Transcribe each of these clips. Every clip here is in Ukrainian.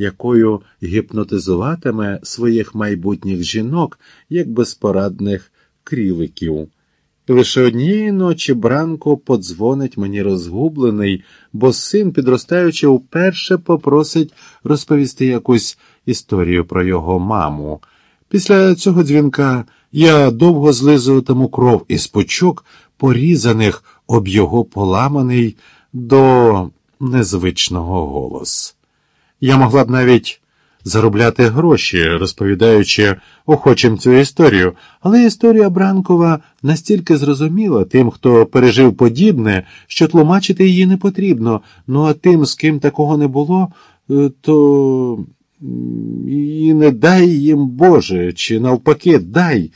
якою гіпнотизуватиме своїх майбутніх жінок як безпорадних кріликів. Лише однієї ночі Бранко подзвонить мені розгублений, бо син, підростаючи, вперше попросить розповісти якусь історію про його маму. Після цього дзвінка я довго злизуватиму кров із пучок, порізаних об його поламаний до незвичного голос. Я могла б навіть заробляти гроші, розповідаючи охочим цю історію, але історія Бранкова настільки зрозуміла тим, хто пережив подібне, що тлумачити її не потрібно. Ну а тим, з ким такого не було, е, то і не дай їм Боже, чи навпаки, дай.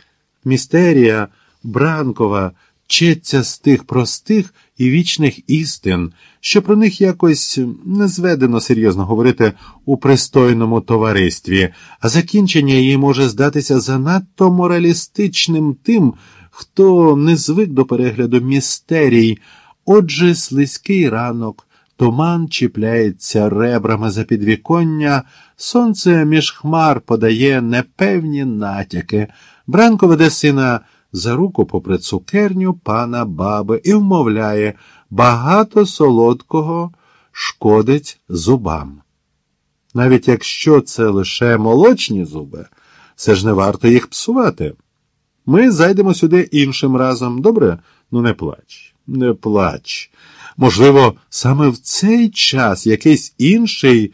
Містерія Бранкова вчиться з тих простих і вічних істин, що про них якось не зведено серйозно говорити у пристойному товаристві, а закінчення її може здатися занадто моралістичним тим, хто не звик до перегляду містерій, отже, слизький ранок. Туман чіпляється ребрами за підвіконня, сонце між хмар подає непевні натяки. Бранко веде сина за руку попри цукерню пана баби і вмовляє багато солодкого шкодить зубам. Навіть якщо це лише молочні зуби, все ж не варто їх псувати. Ми зайдемо сюди іншим разом, добре? Ну, не плач, не плач. Можливо, саме в цей час якийсь інший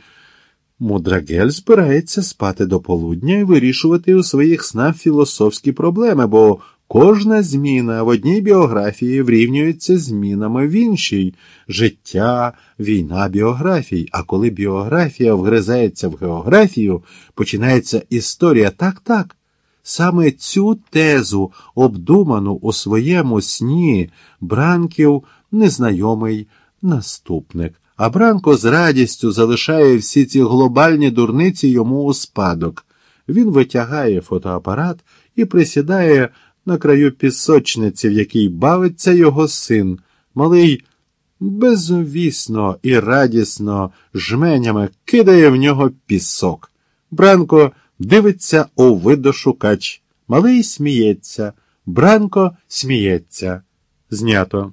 мудрагель збирається спати до полудня і вирішувати у своїх снах філософські проблеми, бо кожна зміна в одній біографії врівнюється змінами в іншій життя, війна біографій. А коли біографія вгризається в географію, починається історія так, так. Саме цю тезу, обдуману у своєму сні, Бранків незнайомий наступник. А Бранко з радістю залишає всі ці глобальні дурниці йому у спадок. Він витягає фотоапарат і присідає на краю пісочниці, в якій бавиться його син, малий безовісно і радісно жменями кидає в нього пісок. Бранко дивиться у видошукач. Малий сміється, Бранко сміється. Знято.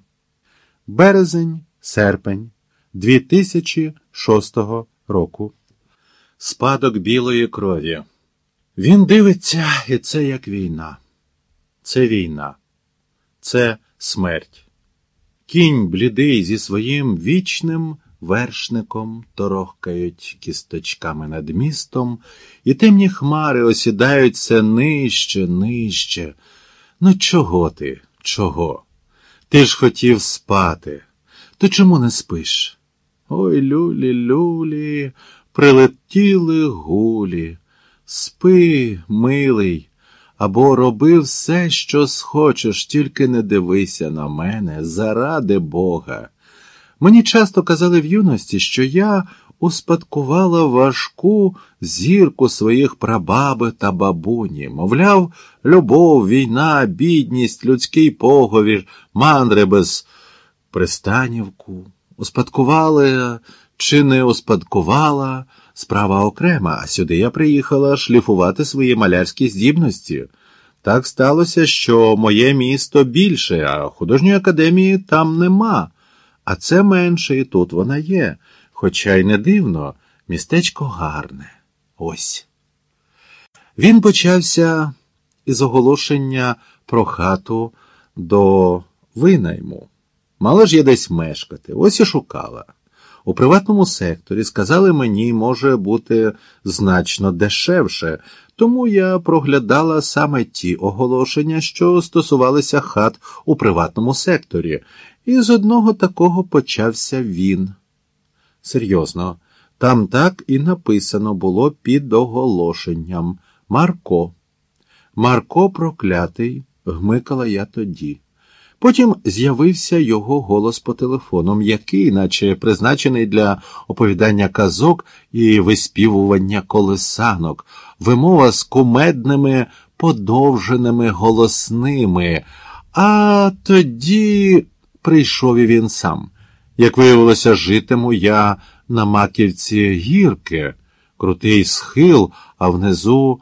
Березень, серпень 2006 року. Спадок білої крові. Він дивиться, і це як війна. Це війна, це смерть. Кінь блідий зі своїм вічним вершником торохкають кісточками над містом, і темні хмари осідають все нижче, нижче. Ну, чого ти? Чого? Ти ж хотів спати. То чому не спиш? Ой, люлі, люлі, прилетіли гулі. Спи, милий, або роби все, що схочеш, тільки не дивися на мене, заради Бога. Мені часто казали в юності, що я успадкувала важку зірку своїх прабаби та бабуні, мовляв, любов, війна, бідність, людський поговір, мандри без пристанівку. Успадкувала чи не успадкувала справа окрема, а сюди я приїхала шліфувати свої малярські здібності. Так сталося, що моє місто більше, а художньої академії там нема. А це менше, і тут вона є. Хоча й не дивно, містечко гарне. Ось. Він почався із оголошення про хату до винайму. Мала ж я десь мешкати, ось і шукала. У приватному секторі сказали мені, може бути значно дешевше, тому я проглядала саме ті оголошення, що стосувалися хат у приватному секторі, і з одного такого почався він. Серйозно, там так і написано було під оголошенням Марко. Марко проклятий, гмикала я тоді. Потім з'явився його голос по телефону, м'який, наче призначений для оповідання казок і виспівування колесанок, вимова з кумедними подовженими голосними. А тоді прийшов і він сам. Як виявилося, житиму я на маківці гірки, крутий схил, а внизу